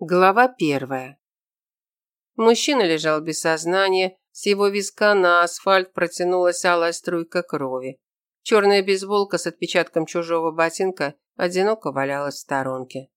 Глава первая. Мужчина лежал без сознания, с его виска на асфальт протянулась алая струйка крови. Черная бейсболка с отпечатком чужого ботинка одиноко валялась в сторонке.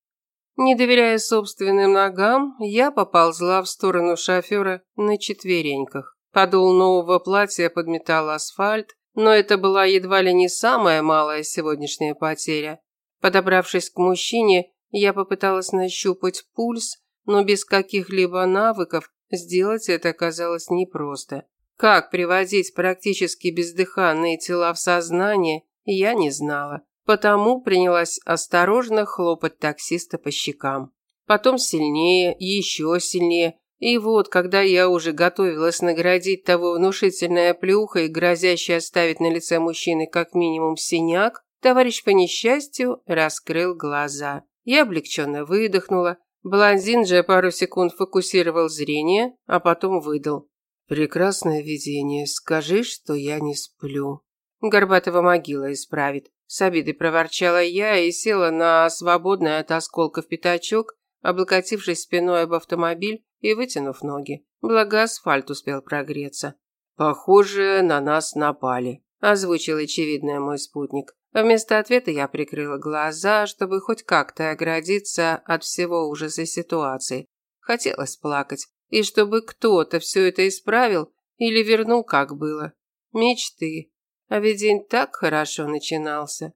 Не доверяя собственным ногам, я поползла в сторону шофера на четвереньках. Подол нового платья подметал асфальт, но это была едва ли не самая малая сегодняшняя потеря. Подобравшись к мужчине, я попыталась нащупать пульс, но без каких-либо навыков сделать это оказалось непросто. Как приводить практически бездыханные тела в сознание, я не знала. Потому принялась осторожно хлопать таксиста по щекам. Потом сильнее, еще сильнее. И вот, когда я уже готовилась наградить того внушительной плюхой, грозящей оставить на лице мужчины как минимум синяк, товарищ по несчастью раскрыл глаза. Я облегченно выдохнула. Блондин же пару секунд фокусировал зрение, а потом выдал. «Прекрасное видение. Скажи, что я не сплю». Горбатого могила исправит. С обидой проворчала я и села на свободный от осколков пятачок, облокотившись спиной об автомобиль и вытянув ноги. Благо асфальт успел прогреться. «Похоже, на нас напали», – озвучил очевидное мой спутник. Вместо ответа я прикрыла глаза, чтобы хоть как-то оградиться от всего ужаса ситуации. Хотелось плакать, и чтобы кто-то все это исправил или вернул, как было. Мечты. А ведь день так хорошо начинался.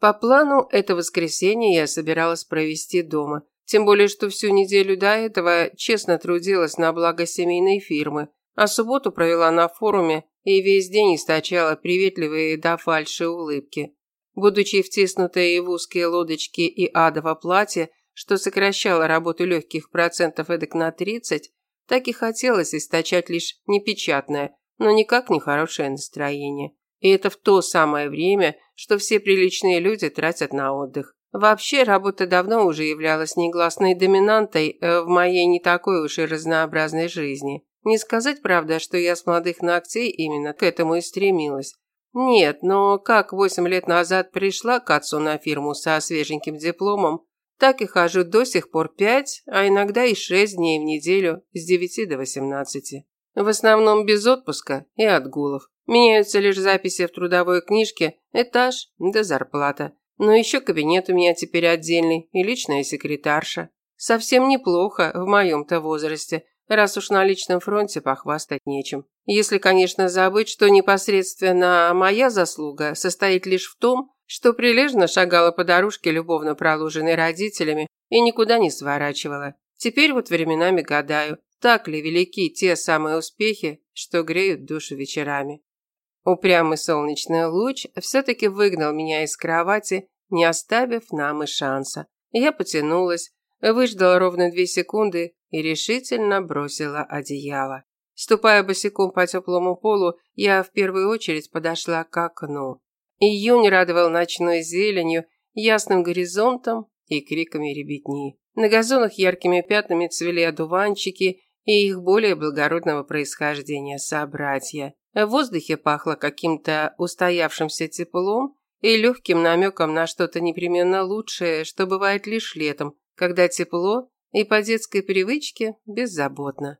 По плану, это воскресенье я собиралась провести дома. Тем более, что всю неделю до этого честно трудилась на благо семейной фирмы, а субботу провела на форуме и весь день источала приветливые до фальши улыбки. Будучи втиснутой в узкие лодочки и адово платье, что сокращало работу легких процентов эдак на 30, так и хотелось источать лишь непечатное, но никак не хорошее настроение. И это в то самое время, что все приличные люди тратят на отдых. Вообще, работа давно уже являлась негласной доминантой э, в моей не такой уж и разнообразной жизни. Не сказать, правда, что я с молодых ногтей именно к этому и стремилась. Нет, но как восемь лет назад пришла к отцу на фирму со свеженьким дипломом, так и хожу до сих пор пять, а иногда и шесть дней в неделю с девяти до восемнадцати. В основном без отпуска и отгулов. Меняются лишь записи в трудовой книжке, этаж да зарплата. Но еще кабинет у меня теперь отдельный и личная секретарша. Совсем неплохо в моем-то возрасте, раз уж на личном фронте похвастать нечем. Если, конечно, забыть, что непосредственно моя заслуга состоит лишь в том, что прилежно шагала по дорожке, любовно проложенной родителями, и никуда не сворачивала. Теперь вот временами гадаю, так ли велики те самые успехи, что греют душу вечерами. Упрямый солнечный луч все-таки выгнал меня из кровати, не оставив нам и шанса. Я потянулась, выждала ровно две секунды и решительно бросила одеяло. Ступая босиком по теплому полу, я в первую очередь подошла к окну. Июнь радовал ночной зеленью, ясным горизонтом и криками ребятни. На газонах яркими пятнами цвели одуванчики и их более благородного происхождения собратья. В воздухе пахло каким-то устоявшимся теплом и легким намеком на что-то непременно лучшее, что бывает лишь летом, когда тепло и по детской привычке беззаботно.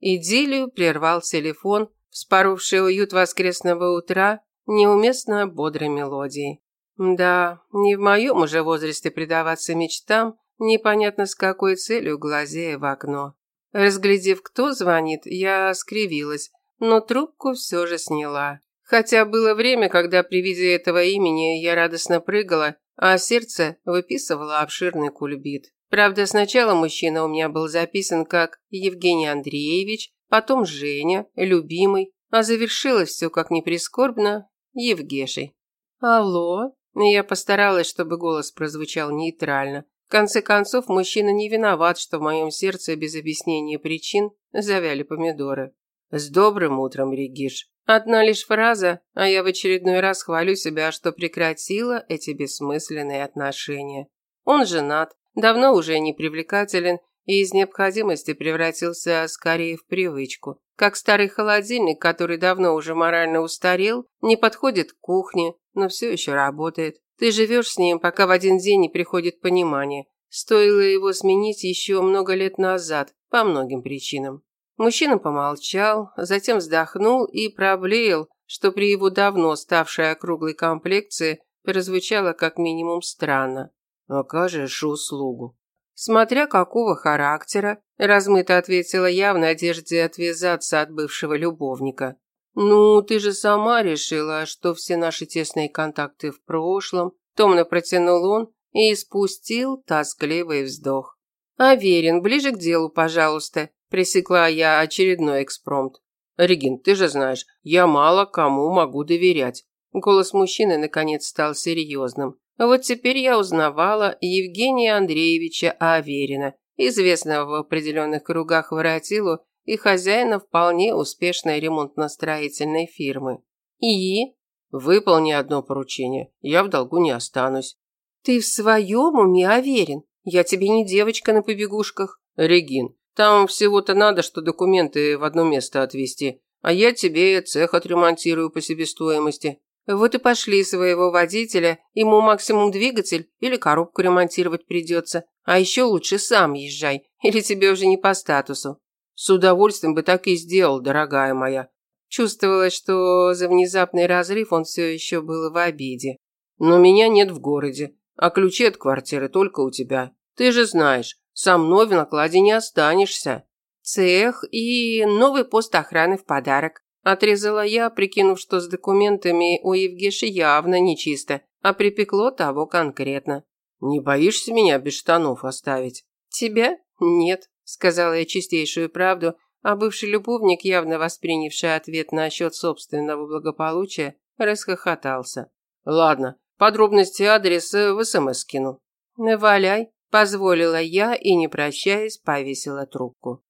Идиллию прервал телефон, вспоровший уют воскресного утра неуместно бодрой мелодией. Да, не в моем уже возрасте предаваться мечтам, непонятно с какой целью глазея в окно. Разглядев, кто звонит, я скривилась, но трубку все же сняла. Хотя было время, когда при виде этого имени я радостно прыгала, а сердце выписывало обширный кульбит. Правда, сначала мужчина у меня был записан как Евгений Андреевич, потом Женя, любимый, а завершилось все как ни прискорбно Евгешей. «Алло?» Я постаралась, чтобы голос прозвучал нейтрально. В конце концов, мужчина не виноват, что в моем сердце без объяснения причин завяли помидоры. «С добрым утром, Региш!» Одна лишь фраза, а я в очередной раз хвалю себя, что прекратила эти бессмысленные отношения. Он женат, давно уже не привлекателен и из необходимости превратился скорее в привычку. Как старый холодильник, который давно уже морально устарел, не подходит к кухне, но все еще работает. Ты живешь с ним, пока в один день не приходит понимание. Стоило его сменить еще много лет назад, по многим причинам. Мужчина помолчал, затем вздохнул и проблеял, что при его давно ставшей округлой комплекции прозвучало как минимум странно. «Окажешь услугу». «Смотря какого характера», – размыто ответила я в надежде отвязаться от бывшего любовника. «Ну, ты же сама решила, что все наши тесные контакты в прошлом», – томно протянул он и спустил тоскливый вздох. «Аверин, ближе к делу, пожалуйста», – пресекла я очередной экспромт. «Регин, ты же знаешь, я мало кому могу доверять». Голос мужчины наконец стал серьезным. Вот теперь я узнавала Евгения Андреевича Аверина, известного в определенных кругах воротилу и хозяина вполне успешной ремонтно-строительной фирмы. И? Выполни одно поручение, я в долгу не останусь. Ты в своем уме уверен? Я тебе не девочка на побегушках. Регин, там всего-то надо, что документы в одно место отвезти, а я тебе цех отремонтирую по себестоимости. Вот и пошли своего водителя, ему максимум двигатель или коробку ремонтировать придется. А еще лучше сам езжай, или тебе уже не по статусу. С удовольствием бы так и сделал, дорогая моя. Чувствовалось, что за внезапный разрыв он все еще был в обиде. Но меня нет в городе, а ключи от квартиры только у тебя. Ты же знаешь, со мной в накладе не останешься. Цех и новый пост охраны в подарок. Отрезала я, прикинув, что с документами у Евгеши явно нечисто, а припекло того конкретно. «Не боишься меня без штанов оставить?» «Тебя? Нет», – сказала я чистейшую правду, а бывший любовник, явно воспринявший ответ насчет собственного благополучия, расхохотался. «Ладно, подробности адреса в СМС скину». «Валяй», – позволила я и, не прощаясь, повесила трубку.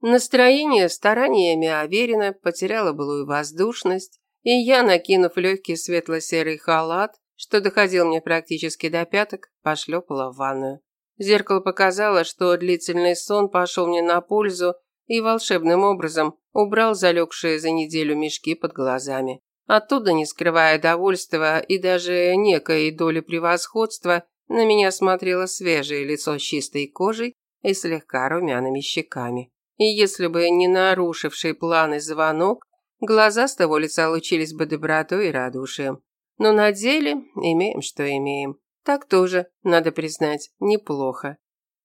Настроение стараниями Аверина потеряло былую воздушность, и я, накинув легкий светло-серый халат, что доходил мне практически до пяток, пошлепала в ванную. Зеркало показало, что длительный сон пошел мне на пользу и волшебным образом убрал залегшие за неделю мешки под глазами. Оттуда, не скрывая довольства и даже некой доли превосходства, на меня смотрело свежее лицо с чистой кожей и слегка румяными щеками. И если бы не нарушивший планы звонок, глаза с того лица лучились бы добротой и радушием. Но на деле имеем, что имеем. Так тоже, надо признать, неплохо.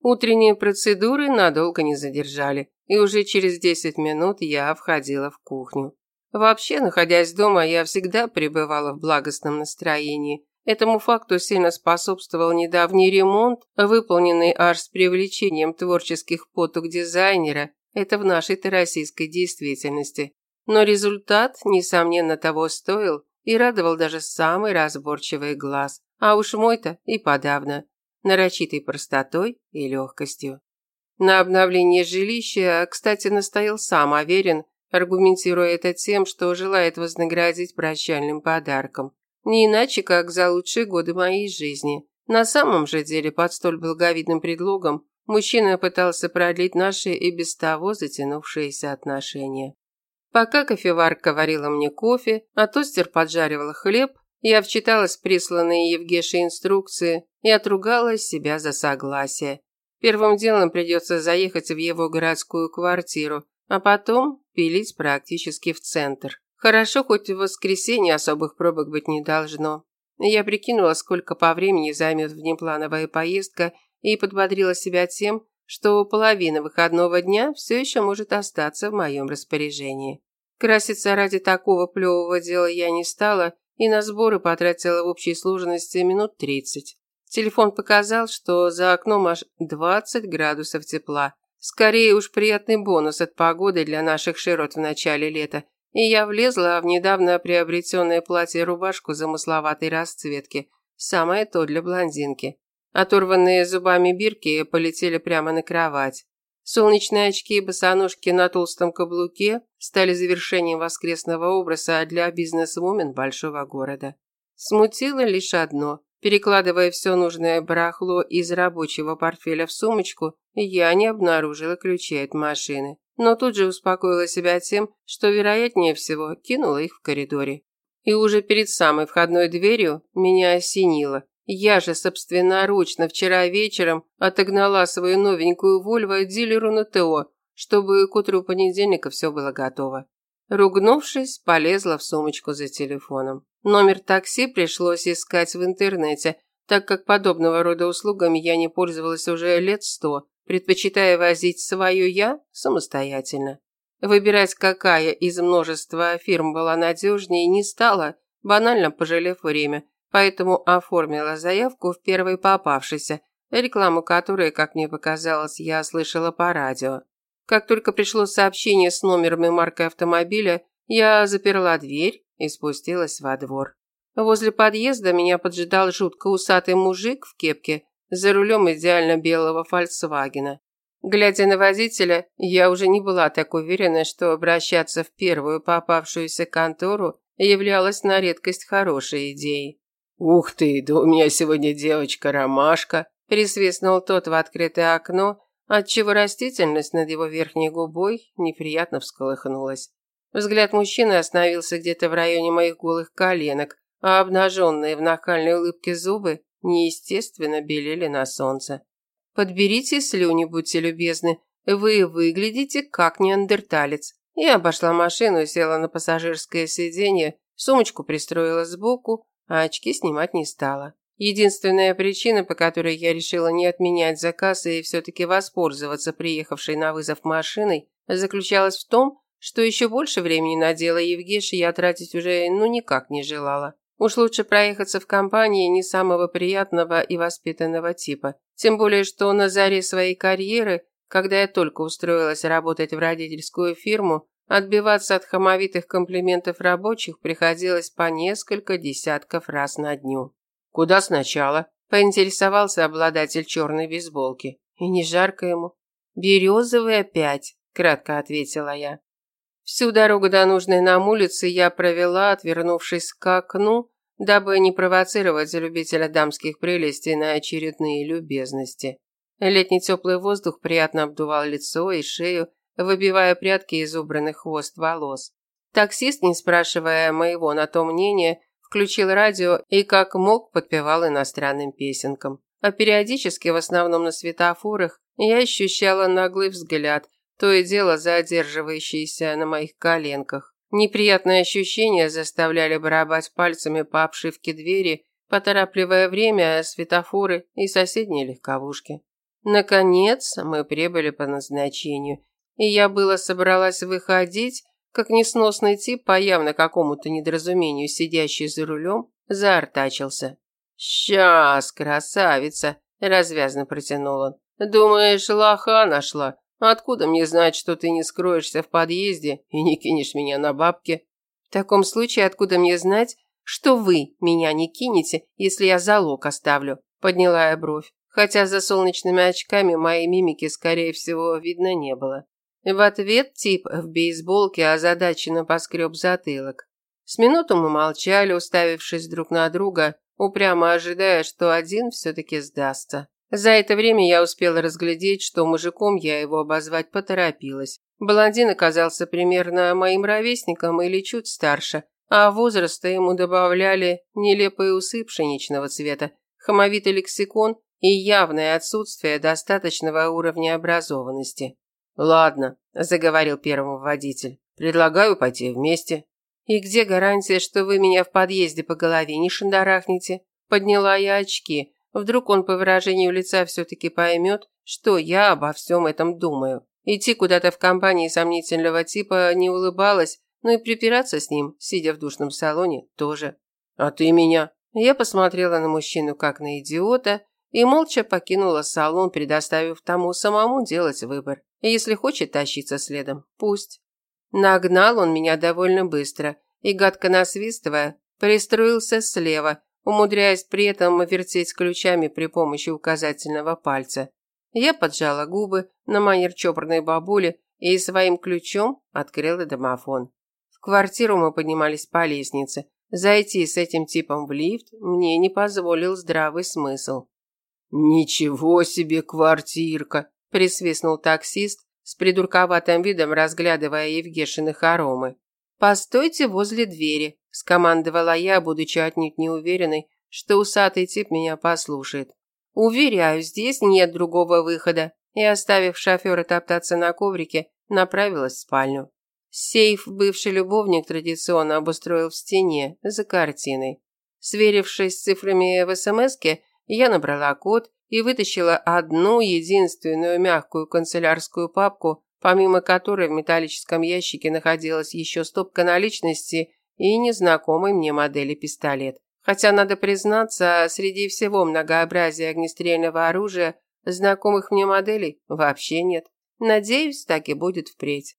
Утренние процедуры надолго не задержали, и уже через 10 минут я входила в кухню. Вообще, находясь дома, я всегда пребывала в благостном настроении. Этому факту сильно способствовал недавний ремонт, выполненный аж с привлечением творческих потуг дизайнера это в нашей-то российской действительности. Но результат, несомненно, того стоил и радовал даже самый разборчивый глаз. А уж мой-то и подавно. Нарочитой простотой и легкостью. На обновление жилища, кстати, настоял сам Аверин, аргументируя это тем, что желает вознаградить прощальным подарком. Не иначе, как за лучшие годы моей жизни. На самом же деле, под столь благовидным предлогом, Мужчина пытался продлить наши и без того затянувшиеся отношения. Пока кофеварка варила мне кофе, а тостер поджаривал хлеб, я вчиталась в присланные Евгешей инструкции и отругала себя за согласие. Первым делом придется заехать в его городскую квартиру, а потом пилить практически в центр. Хорошо, хоть в воскресенье особых пробок быть не должно. Я прикинула, сколько по времени займет внеплановая поездка и подбодрила себя тем, что половина выходного дня все еще может остаться в моем распоряжении. Краситься ради такого плевого дела я не стала и на сборы потратила в общей сложности минут тридцать. Телефон показал, что за окном аж 20 градусов тепла. Скорее уж приятный бонус от погоды для наших широт в начале лета. И я влезла в недавно приобретенное платье-рубашку замысловатой расцветки. Самое то для блондинки. Оторванные зубами бирки полетели прямо на кровать. Солнечные очки и босоножки на толстом каблуке стали завершением воскресного образа для бизнес-вумен большого города. Смутило лишь одно. Перекладывая все нужное барахло из рабочего портфеля в сумочку, я не обнаружила ключей от машины. Но тут же успокоила себя тем, что, вероятнее всего, кинула их в коридоре. И уже перед самой входной дверью меня осенило. Я же собственноручно вчера вечером отогнала свою новенькую Вольво дилеру на ТО, чтобы к утру понедельника все было готово. Ругнувшись, полезла в сумочку за телефоном. Номер такси пришлось искать в интернете, так как подобного рода услугами я не пользовалась уже лет сто, предпочитая возить свою я самостоятельно. Выбирать, какая из множества фирм была надежнее, не стала, банально пожалев время, поэтому оформила заявку в первой попавшейся, рекламу которой, как мне показалось, я слышала по радио. Как только пришло сообщение с номером и маркой автомобиля, я заперла дверь и спустилась во двор. Возле подъезда меня поджидал жутко усатый мужик в кепке за рулем идеально белого «Фольксвагена». Глядя на водителя, я уже не была так уверена, что обращаться в первую попавшуюся контору являлось на редкость хорошей идеей. «Ух ты, да у меня сегодня девочка-ромашка!» присвистнул тот в открытое окно, отчего растительность над его верхней губой неприятно всколыхнулась. Взгляд мужчины остановился где-то в районе моих голых коленок, а обнаженные в нахальной улыбке зубы неестественно белели на солнце. «Подберите слюни, будьте любезны. Вы выглядите как неандерталец». Я обошла машину и села на пассажирское сиденье, сумочку пристроила сбоку, а очки снимать не стала. Единственная причина, по которой я решила не отменять заказ и все-таки воспользоваться приехавшей на вызов машиной, заключалась в том, что еще больше времени на дело Евгеши я тратить уже ну никак не желала. Уж лучше проехаться в компании не самого приятного и воспитанного типа. Тем более, что на заре своей карьеры, когда я только устроилась работать в родительскую фирму, отбиваться от хамовитых комплиментов рабочих приходилось по несколько десятков раз на дню. «Куда сначала?» – поинтересовался обладатель черной бейсболки. «И не жарко ему?» «Березовый опять», – кратко ответила я. Всю дорогу до нужной нам улицы я провела, отвернувшись к окну, дабы не провоцировать любителя дамских прелестей на очередные любезности. Летний теплый воздух приятно обдувал лицо и шею, выбивая прядки из убранных хвост волос. Таксист, не спрашивая моего на то мнения, включил радио и как мог подпевал иностранным песенкам. А периодически, в основном на светофорах, я ощущала наглый взгляд, то и дело задерживающийся на моих коленках. Неприятные ощущения заставляли барабать пальцами по обшивке двери, поторапливая время, светофоры и соседние легковушки. Наконец, мы прибыли по назначению, и я было собралась выходить, как несносный тип, по явно какому-то недоразумению сидящий за рулем, заортачился. «Сейчас, красавица!» – развязно протянул он. «Думаешь, лоха нашла? Откуда мне знать, что ты не скроешься в подъезде и не кинешь меня на бабки? В таком случае, откуда мне знать, что вы меня не кинете, если я залог оставлю? Подняла я бровь, хотя за солнечными очками моей мимики, скорее всего, видно не было. В ответ тип в бейсболке озадаченно поскреб затылок. С минуту мы молчали, уставившись друг на друга, упрямо ожидая, что один все-таки сдастся. За это время я успела разглядеть, что мужиком я его обозвать поторопилась. Блондин оказался примерно моим ровесником или чуть старше, а возраста ему добавляли нелепые усы пшеничного цвета, хамовитый лексикон и явное отсутствие достаточного уровня образованности. «Ладно», – заговорил первый водитель, – «предлагаю пойти вместе». «И где гарантия, что вы меня в подъезде по голове не шандарахнете?» Подняла я очки, Вдруг он по выражению лица все-таки поймет, что я обо всем этом думаю. Идти куда-то в компании сомнительного типа не улыбалась, но и припираться с ним, сидя в душном салоне, тоже. «А ты меня?» Я посмотрела на мужчину как на идиота и молча покинула салон, предоставив тому самому делать выбор. Если хочет тащиться следом, пусть. Нагнал он меня довольно быстро и, гадко насвистывая, пристроился слева, умудряясь при этом вертеть ключами при помощи указательного пальца. Я поджала губы на манер чопорной бабули и своим ключом открыла домофон. В квартиру мы поднимались по лестнице. Зайти с этим типом в лифт мне не позволил здравый смысл. «Ничего себе квартирка!» – присвистнул таксист, с придурковатым видом разглядывая Евгешины хоромы. «Постойте возле двери», – скомандовала я, будучи отнюдь не уверенной, что усатый тип меня послушает. Уверяю, здесь нет другого выхода. И, оставив шофера топтаться на коврике, направилась в спальню. Сейф бывший любовник традиционно обустроил в стене, за картиной. Сверившись с цифрами в СМСке, я набрала код и вытащила одну единственную мягкую канцелярскую папку, помимо которой в металлическом ящике находилась еще стопка наличности и незнакомой мне модели пистолет. Хотя, надо признаться, среди всего многообразия огнестрельного оружия знакомых мне моделей вообще нет. Надеюсь, так и будет впредь.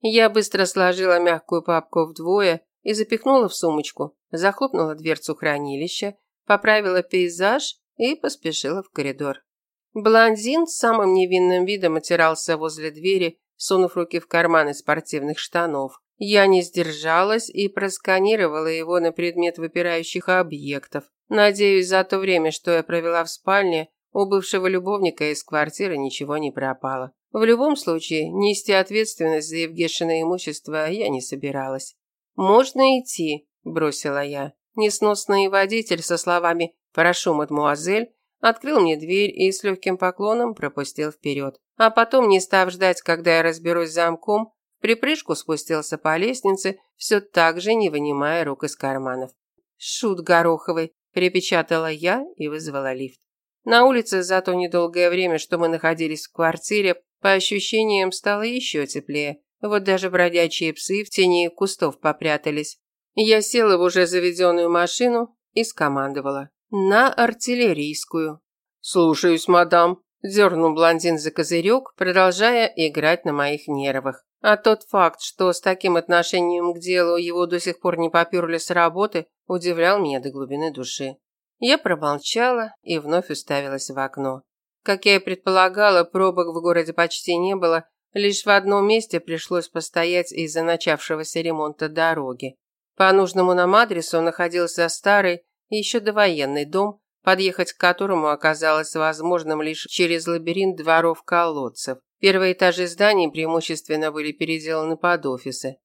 Я быстро сложила мягкую папку вдвое и запихнула в сумочку, захлопнула дверцу хранилища, поправила пейзаж и поспешила в коридор. Блондин с самым невинным видом отирался возле двери, сунув руки в карманы спортивных штанов. Я не сдержалась и просканировала его на предмет выпирающих объектов. Надеюсь, за то время, что я провела в спальне, у бывшего любовника из квартиры ничего не пропало. В любом случае, нести ответственность за Евгешино имущество я не собиралась. «Можно идти», – бросила я. Несносный водитель со словами «Прошу, мадмуазель», открыл мне дверь и с легким поклоном пропустил вперед. А потом, не став ждать, когда я разберусь замком, припрыжку спустился по лестнице, все так же не вынимая рук из карманов. «Шут гороховый», – припечатала я и вызвала лифт. На улице за то недолгое время, что мы находились в квартире, по ощущениям стало еще теплее. Вот даже бродячие псы в тени кустов попрятались. Я села в уже заведенную машину и скомандовала. На артиллерийскую. «Слушаюсь, мадам», – дернул блондин за козырек, продолжая играть на моих нервах. А тот факт, что с таким отношением к делу его до сих пор не поперли с работы, удивлял меня до глубины души. Я промолчала и вновь уставилась в окно. Как я и предполагала, пробок в городе почти не было, лишь в одном месте пришлось постоять из-за начавшегося ремонта дороги. По нужному нам адресу находился старый, еще довоенный дом, подъехать к которому оказалось возможным лишь через лабиринт дворов-колодцев. Первые этажи зданий преимущественно были переделаны под офисы.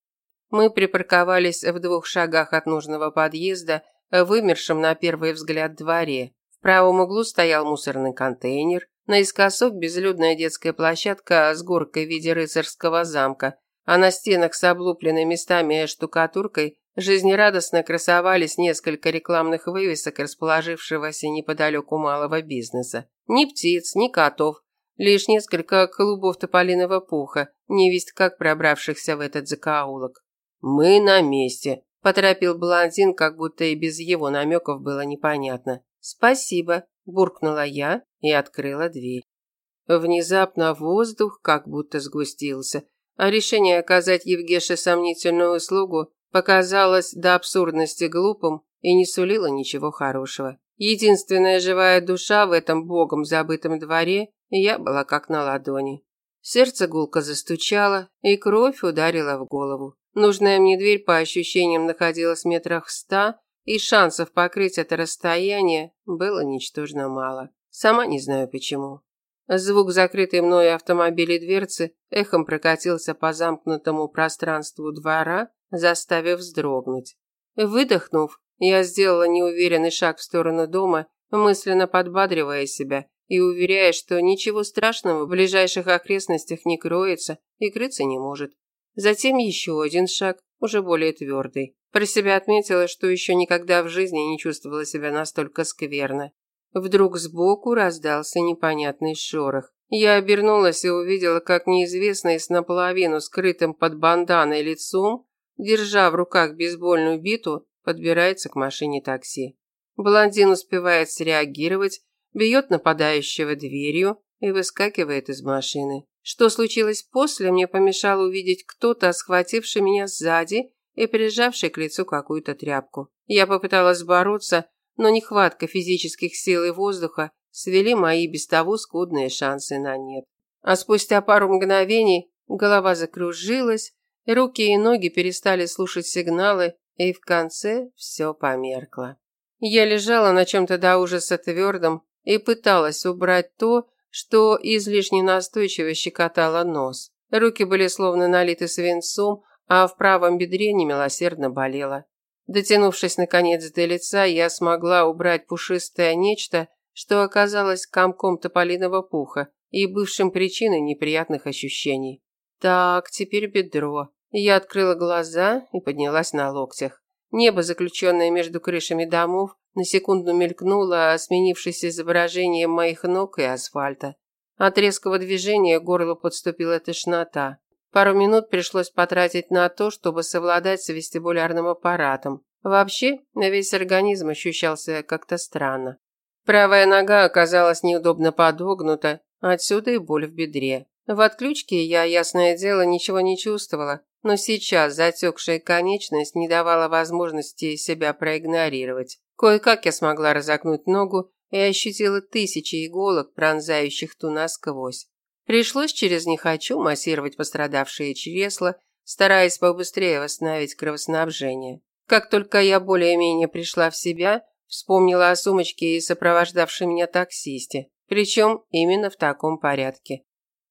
Мы припарковались в двух шагах от нужного подъезда – вымершем на первый взгляд дворе. В правом углу стоял мусорный контейнер, наискосок безлюдная детская площадка с горкой в виде рыцарского замка, а на стенах с облупленной местами штукатуркой жизнерадостно красовались несколько рекламных вывесок расположившегося неподалеку малого бизнеса. Ни птиц, ни котов, лишь несколько клубов тополиного пуха, невесть как пробравшихся в этот закоулок. «Мы на месте», Поторопил блондин, как будто и без его намеков было непонятно. «Спасибо», – буркнула я и открыла дверь. Внезапно воздух как будто сгустился, а решение оказать Евгеше сомнительную услугу показалось до абсурдности глупым и не сулило ничего хорошего. Единственная живая душа в этом богом забытом дворе я была как на ладони. Сердце гулко застучало, и кровь ударила в голову. Нужная мне дверь по ощущениям находилась в метрах в ста, и шансов покрыть это расстояние было ничтожно мало. Сама не знаю почему. Звук закрытой мной автомобиля дверцы эхом прокатился по замкнутому пространству двора, заставив вздрогнуть. Выдохнув, я сделала неуверенный шаг в сторону дома, мысленно подбадривая себя и уверяя, что ничего страшного в ближайших окрестностях не кроется и крыться не может. Затем еще один шаг, уже более твердый. Про себя отметила, что еще никогда в жизни не чувствовала себя настолько скверно. Вдруг сбоку раздался непонятный шорох. Я обернулась и увидела, как неизвестный с наполовину скрытым под банданой лицом, держа в руках бейсбольную биту, подбирается к машине такси. Блондин успевает среагировать, бьет нападающего дверью и выскакивает из машины. Что случилось после, мне помешало увидеть кто-то, схвативший меня сзади и прижавший к лицу какую-то тряпку. Я попыталась бороться, но нехватка физических сил и воздуха свели мои без того скудные шансы на нет. А спустя пару мгновений голова закружилась, руки и ноги перестали слушать сигналы, и в конце все померкло. Я лежала на чем-то до ужаса твердом и пыталась убрать то, что излишне настойчиво щекотало нос. Руки были словно налиты свинцом, а в правом бедре немилосердно болело. Дотянувшись наконец до лица, я смогла убрать пушистое нечто, что оказалось комком тополиного пуха и бывшим причиной неприятных ощущений. Так, теперь бедро. Я открыла глаза и поднялась на локтях. Небо, заключенное между крышами домов, на секунду мелькнуло, сменившись изображением моих ног и асфальта. От резкого движения горло подступила тошнота. Пару минут пришлось потратить на то, чтобы совладать с вестибулярным аппаратом. Вообще, весь организм ощущался как-то странно. Правая нога оказалась неудобно подогнута, отсюда и боль в бедре. В отключке я, ясное дело, ничего не чувствовала, но сейчас затекшая конечность не давала возможности себя проигнорировать. Кое-как я смогла разогнуть ногу и ощутила тысячи иголок, пронзающих ту насквозь. Пришлось через «не хочу» массировать пострадавшие чресла, стараясь побыстрее восстановить кровоснабжение. Как только я более-менее пришла в себя, вспомнила о сумочке и сопровождавшей меня таксисте, причем именно в таком порядке.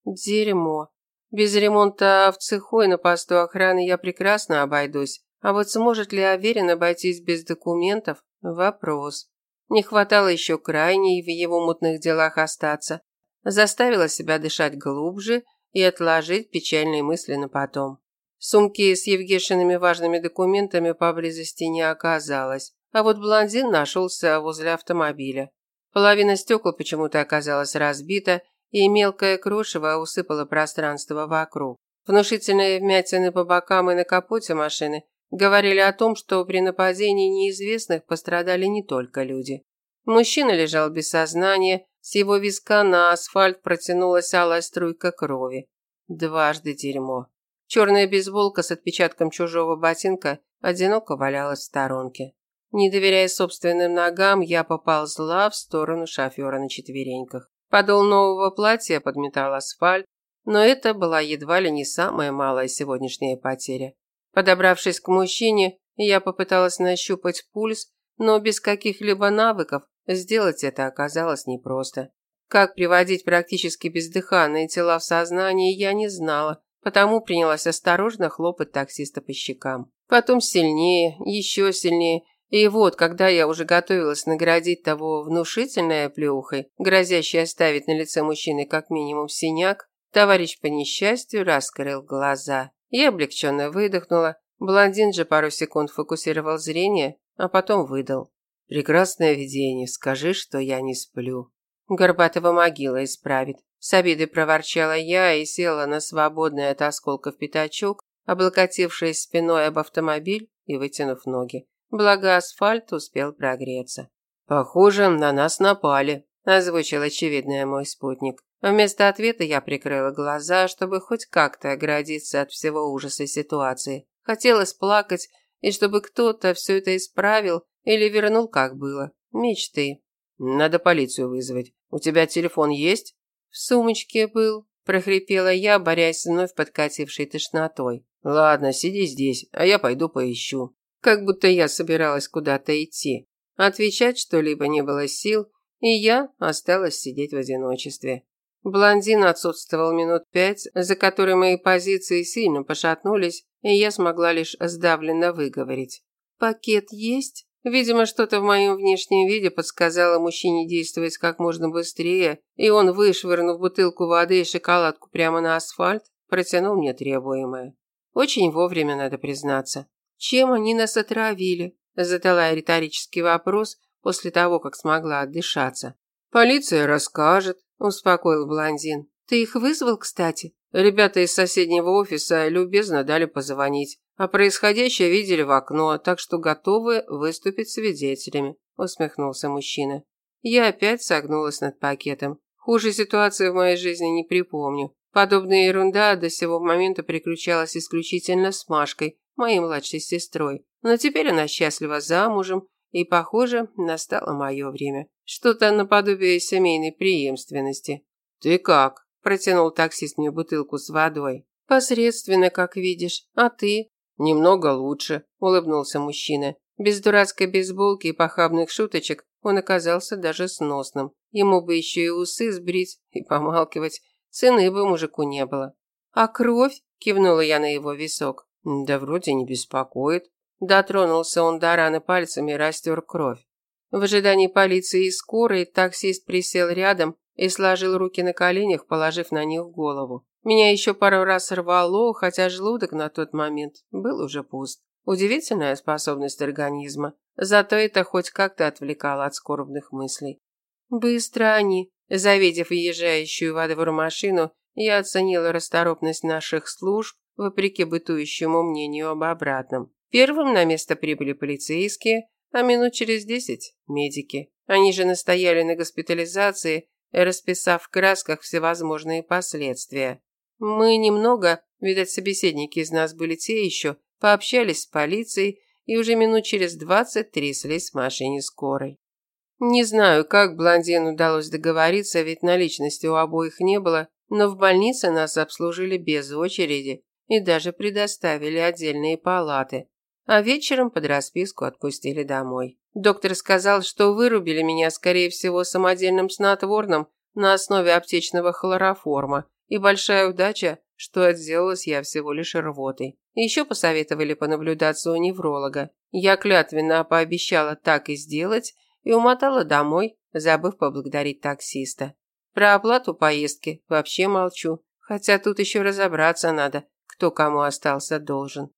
Дерьмо. Без ремонта в цеху и на посту охраны я прекрасно обойдусь, а вот сможет ли Аверин обойтись без документов – вопрос. Не хватало еще крайней в его мутных делах остаться. Заставила себя дышать глубже и отложить печальные мысли на потом. Сумки с Евгешиными важными документами поблизости не оказалось, а вот блондин нашелся возле автомобиля. Половина стекол почему-то оказалась разбита, и мелкое крошево усыпало пространство вокруг. Внушительные вмятины по бокам и на капоте машины говорили о том, что при нападении неизвестных пострадали не только люди. Мужчина лежал без сознания, с его виска на асфальт протянулась алая струйка крови. Дважды дерьмо. Черная бейсболка с отпечатком чужого ботинка одиноко валялась в сторонке. Не доверяя собственным ногам, я поползла в сторону шофера на четвереньках. Подол нового платья подметал асфальт, но это была едва ли не самая малая сегодняшняя потеря. Подобравшись к мужчине, я попыталась нащупать пульс, но без каких-либо навыков сделать это оказалось непросто. Как приводить практически бездыханные тела в сознание, я не знала, потому принялась осторожно хлопать таксиста по щекам. Потом сильнее, еще сильнее и вот, когда я уже готовилась наградить того внушительной оплеухой, грозящей оставить на лице мужчины как минимум синяк, товарищ по несчастью раскрыл глаза. Я облегченно выдохнула. Блондин же пару секунд фокусировал зрение, а потом выдал. «Прекрасное видение, скажи, что я не сплю». Горбатого могила исправит. С обидой проворчала я и села на свободный от осколков пятачок, облокотившись спиной об автомобиль и вытянув ноги. Благо асфальт успел прогреться. «Похоже, на нас напали», – озвучил очевидное мой спутник. Вместо ответа я прикрыла глаза, чтобы хоть как-то оградиться от всего ужаса ситуации. Хотелось плакать, и чтобы кто-то все это исправил или вернул, как было. Мечты. «Надо полицию вызвать. У тебя телефон есть?» «В сумочке был», – прохрипела я, борясь с вновь подкатившей тошнотой. «Ладно, сиди здесь, а я пойду поищу». Как будто я собиралась куда-то идти. Отвечать что-либо не было сил, и я осталась сидеть в одиночестве. Блондин отсутствовал минут пять, за которые мои позиции сильно пошатнулись, и я смогла лишь сдавленно выговорить. «Пакет есть?» Видимо, что-то в моем внешнем виде подсказало мужчине действовать как можно быстрее, и он, вышвырнув бутылку воды и шоколадку прямо на асфальт, протянул мне требуемое. Очень вовремя, надо признаться. Чем они нас отравили? Задала я риторический вопрос после того, как смогла отдышаться. Полиция расскажет, успокоил блондин. Ты их вызвал, кстати? Ребята из соседнего офиса любезно дали позвонить, а происходящее видели в окно, так что готовы выступить свидетелями, усмехнулся мужчина. Я опять согнулась над пакетом. Хуже ситуации в моей жизни не припомню. Подобная ерунда до сего момента приключалась исключительно с Машкой, моей младшей сестрой. Но теперь она счастлива замужем, и, похоже, настало мое время. Что-то наподобие семейной преемственности. «Ты как?» – протянул таксист мне бутылку с водой. «Посредственно, как видишь. А ты?» «Немного лучше», – улыбнулся мужчина. Без дурацкой бейсболки и похабных шуточек он оказался даже сносным. Ему бы еще и усы сбрить и помалкивать. Цены бы мужику не было. «А кровь?» – кивнула я на его висок. Да вроде не беспокоит. Дотронулся он до раны пальцами и растер кровь. В ожидании полиции и скорой таксист присел рядом и сложил руки на коленях, положив на них голову. Меня еще пару раз рвало, хотя желудок на тот момент был уже пуст. Удивительная способность организма. Зато это хоть как-то отвлекало от скорбных мыслей. Быстро они. Завидев въезжающую во двор машину, я оценила расторопность наших служб, вопреки бытующему мнению об обратном. Первым на место прибыли полицейские, а минут через десять – медики. Они же настояли на госпитализации, расписав в красках всевозможные последствия. Мы немного, видать, собеседники из нас были те еще, пообщались с полицией и уже минут через двадцать тряслись в машине скорой. Не знаю, как блондину удалось договориться, ведь наличности у обоих не было, но в больнице нас обслужили без очереди и даже предоставили отдельные палаты. А вечером под расписку отпустили домой. Доктор сказал, что вырубили меня, скорее всего, самодельным снотворным на основе аптечного хлороформа, и большая удача, что отделалась я всего лишь рвотой. Еще посоветовали понаблюдаться у невролога. Я клятвенно пообещала так и сделать и умотала домой, забыв поблагодарить таксиста. Про оплату поездки вообще молчу, хотя тут еще разобраться надо, кто кому остался должен.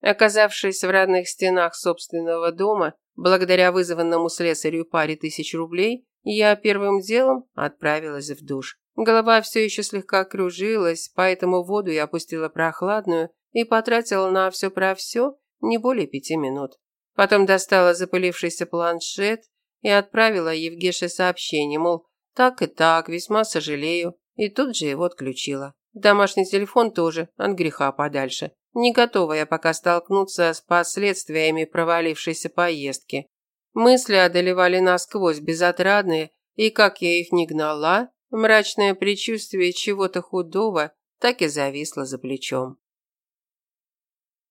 Оказавшись в родных стенах собственного дома, благодаря вызванному слесарю паре тысяч рублей, я первым делом отправилась в душ. Голова все еще слегка кружилась, поэтому воду я опустила прохладную и потратила на все про все не более пяти минут. Потом достала запылившийся планшет и отправила Евгеше сообщение, мол, так и так, весьма сожалею, и тут же его отключила. Домашний телефон тоже, от греха подальше. Не готова я пока столкнуться с последствиями провалившейся поездки. Мысли одолевали насквозь безотрадные, и как я их не гнала, мрачное предчувствие чего-то худого так и зависло за плечом.